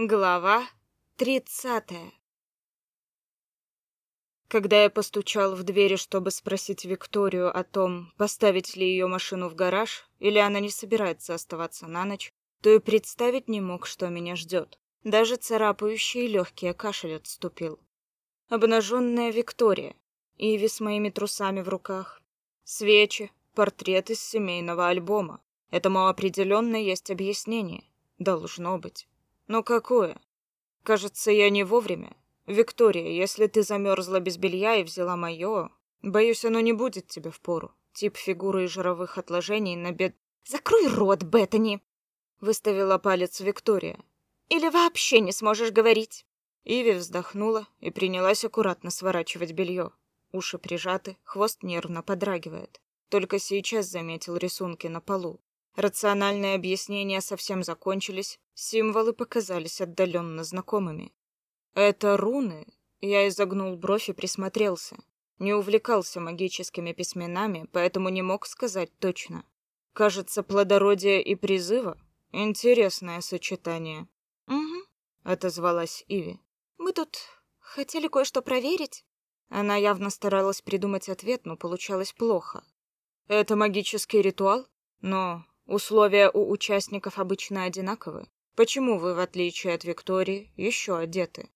Глава тридцатая Когда я постучал в двери, чтобы спросить Викторию о том, поставить ли ее машину в гараж, или она не собирается оставаться на ночь, то и представить не мог, что меня ждет. Даже царапающий легкий кашель отступил. Обнаженная Виктория, Иви с моими трусами в руках, свечи, портрет из семейного альбома. Этому определенно есть объяснение. Должно быть. Но какое? Кажется, я не вовремя. Виктория, если ты замерзла без белья и взяла мое, боюсь, оно не будет тебе впору. Тип фигуры и жировых отложений на бед... Закрой рот, Беттани! Выставила палец Виктория. Или вообще не сможешь говорить. Иви вздохнула и принялась аккуратно сворачивать белье. Уши прижаты, хвост нервно подрагивает. Только сейчас заметил рисунки на полу. Рациональные объяснения совсем закончились, символы показались отдаленно знакомыми. Это руны? Я изогнул бровь и присмотрелся. Не увлекался магическими письменами, поэтому не мог сказать точно. Кажется, плодородие и призыва интересное сочетание. Угу, отозвалась Иви. Мы тут хотели кое-что проверить. Она явно старалась придумать ответ, но получалось плохо. Это магический ритуал? Но Условия у участников обычно одинаковы. Почему вы, в отличие от Виктории, еще одеты?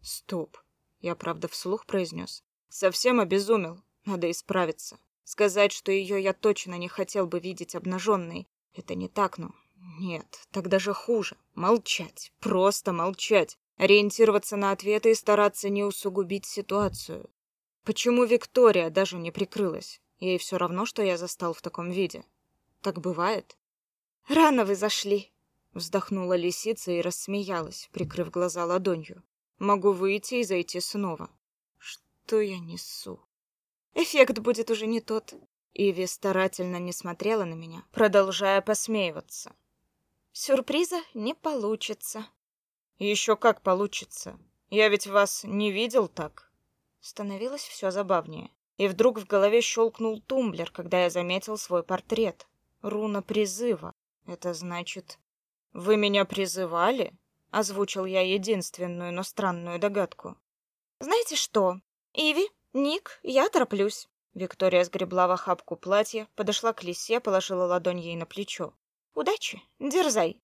Стоп. Я правда вслух произнес. Совсем обезумел. Надо исправиться. Сказать, что ее я точно не хотел бы видеть обнаженной. Это не так, но... Нет, так даже хуже. Молчать. Просто молчать. Ориентироваться на ответы и стараться не усугубить ситуацию. Почему Виктория даже не прикрылась? Ей все равно, что я застал в таком виде. Так бывает? Рано вы зашли, вздохнула лисица и рассмеялась, прикрыв глаза ладонью. Могу выйти и зайти снова. Что я несу? Эффект будет уже не тот. Иви старательно не смотрела на меня, продолжая посмеиваться. Сюрприза не получится. Еще как получится. Я ведь вас не видел так. Становилось все забавнее. И вдруг в голове щелкнул тумблер, когда я заметил свой портрет. Руна призыва. Это значит, вы меня призывали? Озвучил я единственную, но странную догадку. Знаете что? Иви, Ник, я тороплюсь. Виктория сгребла в охапку платье, подошла к лисе, положила ладонь ей на плечо. Удачи, дерзай.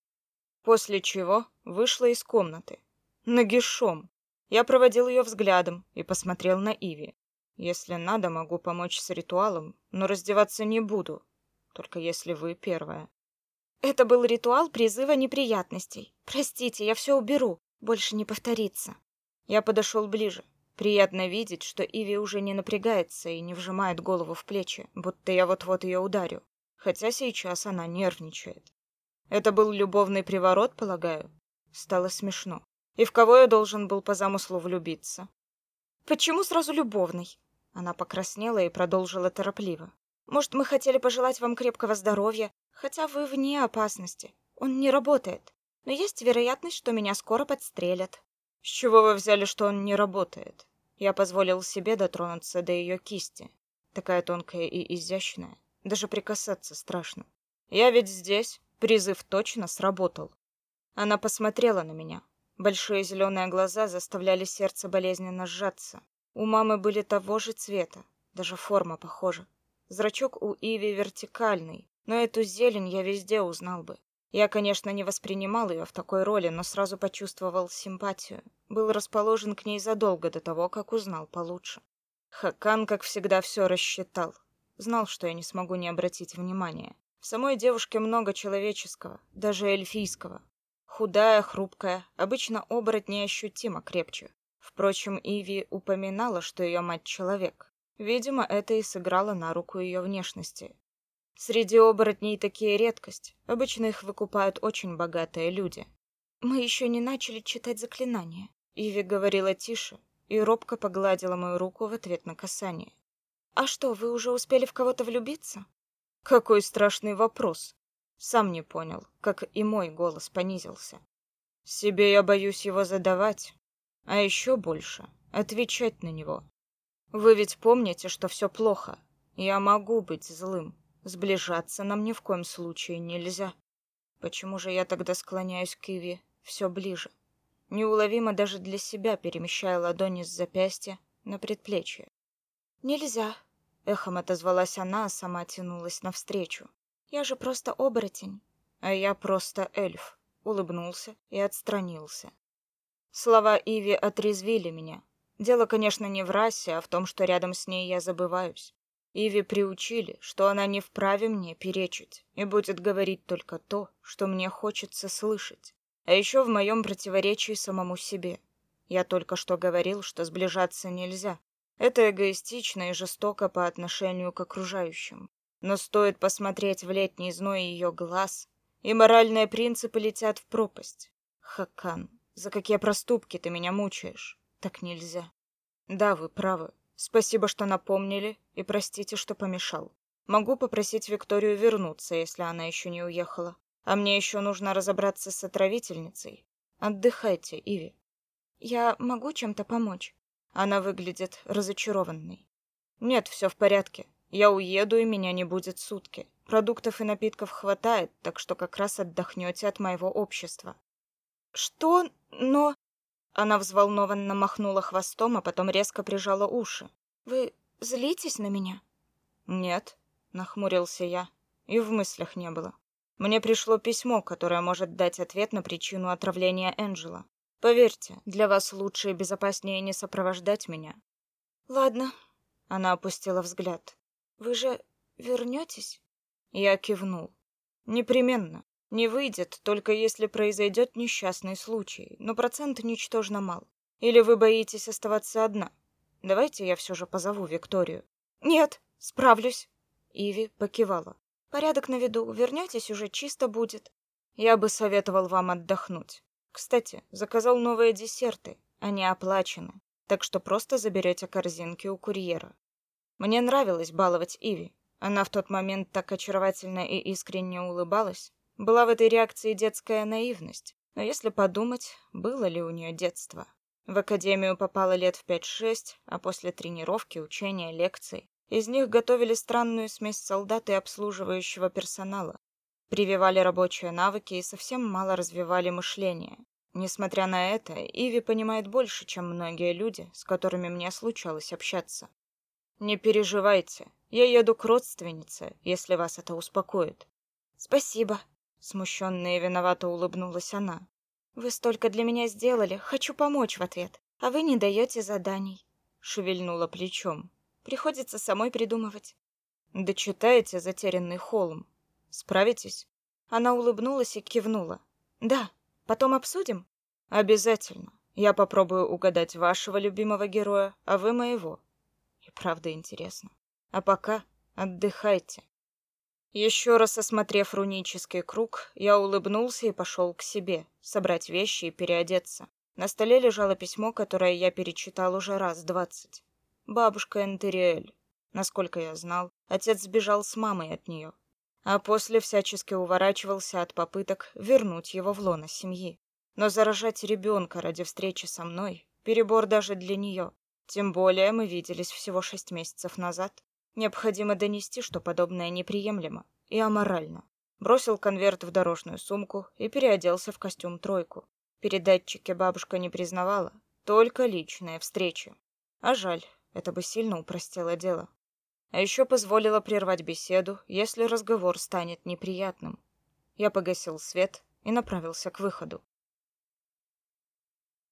После чего вышла из комнаты. Нагишом. Я проводил ее взглядом и посмотрел на Иви. Если надо, могу помочь с ритуалом, но раздеваться не буду. Только если вы первая. Это был ритуал призыва неприятностей. Простите, я все уберу. Больше не повторится. Я подошел ближе. Приятно видеть, что Иви уже не напрягается и не вжимает голову в плечи, будто я вот-вот ее ударю. Хотя сейчас она нервничает. Это был любовный приворот, полагаю. Стало смешно. И в кого я должен был по замыслу влюбиться? Почему сразу любовный? Она покраснела и продолжила торопливо. Может, мы хотели пожелать вам крепкого здоровья, хотя вы вне опасности. Он не работает. Но есть вероятность, что меня скоро подстрелят. С чего вы взяли, что он не работает? Я позволил себе дотронуться до ее кисти. Такая тонкая и изящная. Даже прикасаться страшно. Я ведь здесь. Призыв точно сработал. Она посмотрела на меня. Большие зеленые глаза заставляли сердце болезненно сжаться. У мамы были того же цвета, даже форма похожа. Зрачок у Иви вертикальный, но эту зелень я везде узнал бы. Я, конечно, не воспринимал ее в такой роли, но сразу почувствовал симпатию. Был расположен к ней задолго до того, как узнал получше. Хакан, как всегда, все рассчитал. Знал, что я не смогу не обратить внимания. В самой девушке много человеческого, даже эльфийского. Худая, хрупкая, обычно оборотни ощутимо крепче. Впрочем, Иви упоминала, что ее мать человек. Видимо, это и сыграло на руку ее внешности. Среди оборотней такие редкость. Обычно их выкупают очень богатые люди. Мы еще не начали читать заклинания. Иви говорила тише и робко погладила мою руку в ответ на касание. А что, вы уже успели в кого-то влюбиться? Какой страшный вопрос. Сам не понял, как и мой голос понизился. Себе я боюсь его задавать, а еще больше отвечать на него. Вы ведь помните, что все плохо. Я могу быть злым. Сближаться нам ни в коем случае нельзя. Почему же я тогда склоняюсь к Иви все ближе? неуловимо даже для себя перемещая ладони с запястья на предплечье. «Нельзя», — эхом отозвалась она, а сама тянулась навстречу. «Я же просто оборотень». «А я просто эльф», — улыбнулся и отстранился. Слова Иви отрезвили меня. Дело, конечно, не в расе, а в том, что рядом с ней я забываюсь. Иви приучили, что она не вправе мне перечить и будет говорить только то, что мне хочется слышать. А еще в моем противоречии самому себе. Я только что говорил, что сближаться нельзя. Это эгоистично и жестоко по отношению к окружающим. Но стоит посмотреть в летний зной ее глаз, и моральные принципы летят в пропасть. Хакан, за какие проступки ты меня мучаешь? Так нельзя. Да, вы правы. Спасибо, что напомнили, и простите, что помешал. Могу попросить Викторию вернуться, если она еще не уехала. А мне еще нужно разобраться с отравительницей. Отдыхайте, Иви. Я могу чем-то помочь? Она выглядит разочарованной. Нет, все в порядке. Я уеду, и меня не будет сутки. Продуктов и напитков хватает, так что как раз отдохнете от моего общества. Что? Но... Она взволнованно махнула хвостом, а потом резко прижала уши. Вы злитесь на меня? Нет, нахмурился я. И в мыслях не было. Мне пришло письмо, которое может дать ответ на причину отравления Энджела. Поверьте, для вас лучше и безопаснее не сопровождать меня. Ладно. Она опустила взгляд. Вы же вернетесь? Я кивнул. Непременно. Не выйдет, только если произойдет несчастный случай, но процент ничтожно мал. Или вы боитесь оставаться одна? Давайте я все же позову Викторию. Нет, справлюсь. Иви покивала. Порядок на виду, вернетесь уже чисто будет. Я бы советовал вам отдохнуть. Кстати, заказал новые десерты, они оплачены, так что просто заберете корзинки у курьера. Мне нравилось баловать Иви. Она в тот момент так очаровательно и искренне улыбалась. Была в этой реакции детская наивность. Но если подумать, было ли у нее детство? В академию попала лет в 5-6, а после тренировки, учения, лекций из них готовили странную смесь солдат и обслуживающего персонала. Прививали рабочие навыки и совсем мало развивали мышление. Несмотря на это, Иви понимает больше, чем многие люди, с которыми мне случалось общаться. Не переживайте, я еду к родственнице, если вас это успокоит. Спасибо, смущенно и виновато улыбнулась она. Вы столько для меня сделали, хочу помочь в ответ, а вы не даете заданий, шевельнула плечом. Приходится самой придумывать. Дочитаете «Затерянный холм». Справитесь?» Она улыбнулась и кивнула. «Да, потом обсудим?» «Обязательно. Я попробую угадать вашего любимого героя, а вы моего. И правда интересно. А пока отдыхайте». Еще раз осмотрев рунический круг, я улыбнулся и пошел к себе, собрать вещи и переодеться. На столе лежало письмо, которое я перечитал уже раз двадцать. Бабушка Энтериэль. Насколько я знал, отец сбежал с мамой от нее, а после всячески уворачивался от попыток вернуть его в лоно семьи. Но заражать ребенка ради встречи со мной — перебор даже для нее. Тем более мы виделись всего шесть месяцев назад. Необходимо донести, что подобное неприемлемо и аморально. Бросил конверт в дорожную сумку и переоделся в костюм тройку. Передатчики бабушка не признавала, только личные встречи. А жаль, это бы сильно упростило дело. А еще позволило прервать беседу, если разговор станет неприятным. Я погасил свет и направился к выходу.